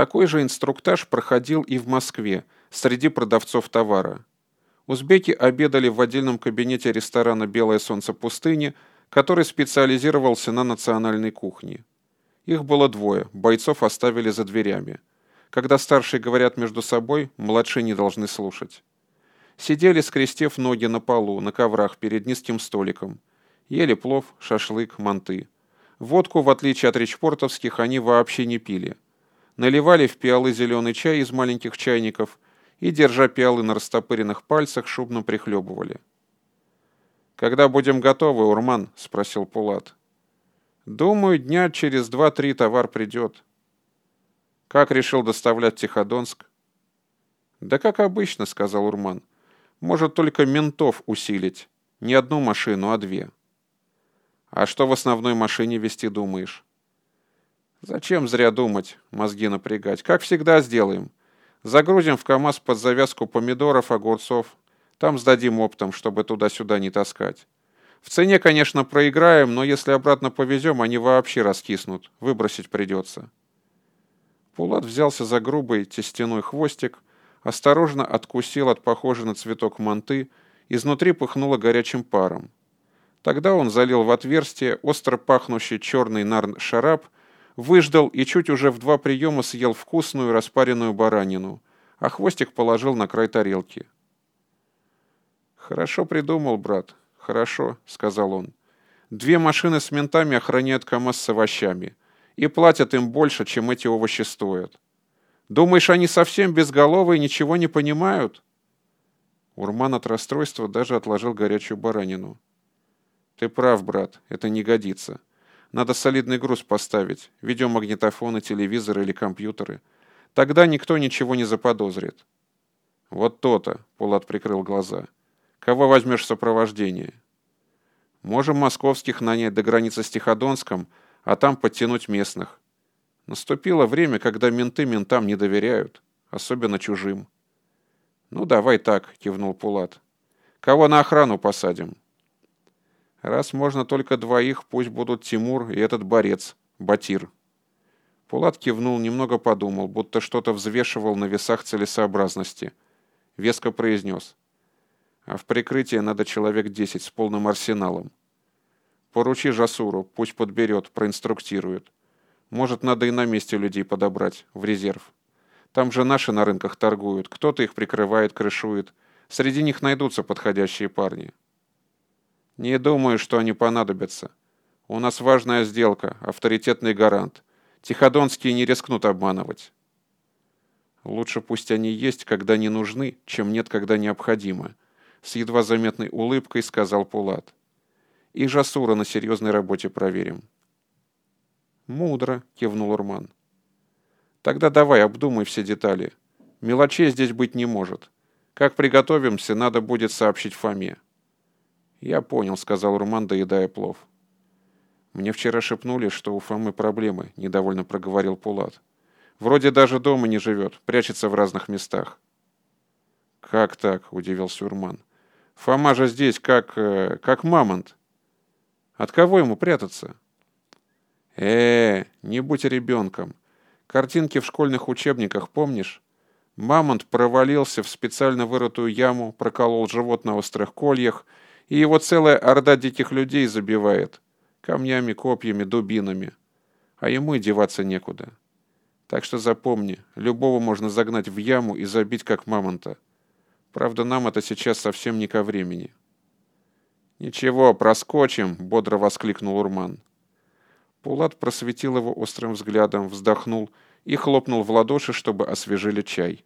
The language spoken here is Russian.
Такой же инструктаж проходил и в Москве среди продавцов товара. Узбеки обедали в отдельном кабинете ресторана «Белое солнце пустыни», который специализировался на национальной кухне. Их было двое, бойцов оставили за дверями. Когда старшие говорят между собой, младшие не должны слушать. Сидели, скрестив ноги на полу, на коврах перед низким столиком. Ели плов, шашлык, манты. Водку, в отличие от речпортовских, они вообще не пили. Наливали в пиалы зеленый чай из маленьких чайников и, держа пиалы на растопыренных пальцах, шумно прихлебывали. «Когда будем готовы, Урман?» — спросил Пулат. «Думаю, дня через два-три товар придет». «Как решил доставлять Тиходонск?» «Да как обычно», — сказал Урман. «Может только ментов усилить. Не одну машину, а две». А что в основной машине вести думаешь? Зачем зря думать, мозги напрягать? Как всегда сделаем. Загрузим в КАМАЗ под завязку помидоров, огурцов. Там сдадим оптом, чтобы туда-сюда не таскать. В цене, конечно, проиграем, но если обратно повезем, они вообще раскиснут. Выбросить придется. Пулат взялся за грубый тестяной хвостик, осторожно откусил от похожей на цветок манты, изнутри пыхнуло горячим паром. Тогда он залил в отверстие остро пахнущий черный нарн-шарап, выждал и чуть уже в два приема съел вкусную распаренную баранину, а хвостик положил на край тарелки. «Хорошо придумал, брат, хорошо», — сказал он. «Две машины с ментами охраняют КамАЗ с овощами и платят им больше, чем эти овощи стоят. Думаешь, они совсем безголовые и ничего не понимают?» Урман от расстройства даже отложил горячую баранину. Ты прав, брат, это не годится. Надо солидный груз поставить, видеомагнитофоны, телевизоры или компьютеры. Тогда никто ничего не заподозрит. Вот то-то, Пулат прикрыл глаза. Кого возьмешь в сопровождение? Можем московских нанять до границы с Тиходонском, а там подтянуть местных. Наступило время, когда менты ментам не доверяют, особенно чужим. Ну, давай так, кивнул Пулат. Кого на охрану посадим? Раз можно только двоих, пусть будут Тимур и этот борец, Батир. Пулат кивнул, немного подумал, будто что-то взвешивал на весах целесообразности. Веско произнес. А в прикрытие надо человек десять с полным арсеналом. Поручи Жасуру, пусть подберет, проинструктирует. Может, надо и на месте людей подобрать, в резерв. Там же наши на рынках торгуют, кто-то их прикрывает, крышует. Среди них найдутся подходящие парни. Не думаю, что они понадобятся. У нас важная сделка, авторитетный гарант. Тиходонские не рискнут обманывать. Лучше пусть они есть, когда не нужны, чем нет, когда необходимо. С едва заметной улыбкой сказал Пулат. И Жасура на серьезной работе проверим. Мудро, кивнул Урман. Тогда давай обдумай все детали. Мелочей здесь быть не может. Как приготовимся, надо будет сообщить Фоме. «Я понял», — сказал Руман, доедая плов. «Мне вчера шепнули, что у Фомы проблемы», — недовольно проговорил Пулат. «Вроде даже дома не живет, прячется в разных местах». «Как так?» — удивился Урман. «Фома же здесь как... Э, как мамонт. От кого ему прятаться?» э, -э не будь ребенком. Картинки в школьных учебниках помнишь? Мамонт провалился в специально вырытую яму, проколол живот на острых кольях — и его целая орда диких людей забивает. Камнями, копьями, дубинами. А ему и деваться некуда. Так что запомни, любого можно загнать в яму и забить как мамонта. Правда, нам это сейчас совсем не ко времени. «Ничего, проскочим», — бодро воскликнул Урман. Пулат просветил его острым взглядом, вздохнул и хлопнул в ладоши, чтобы освежили чай.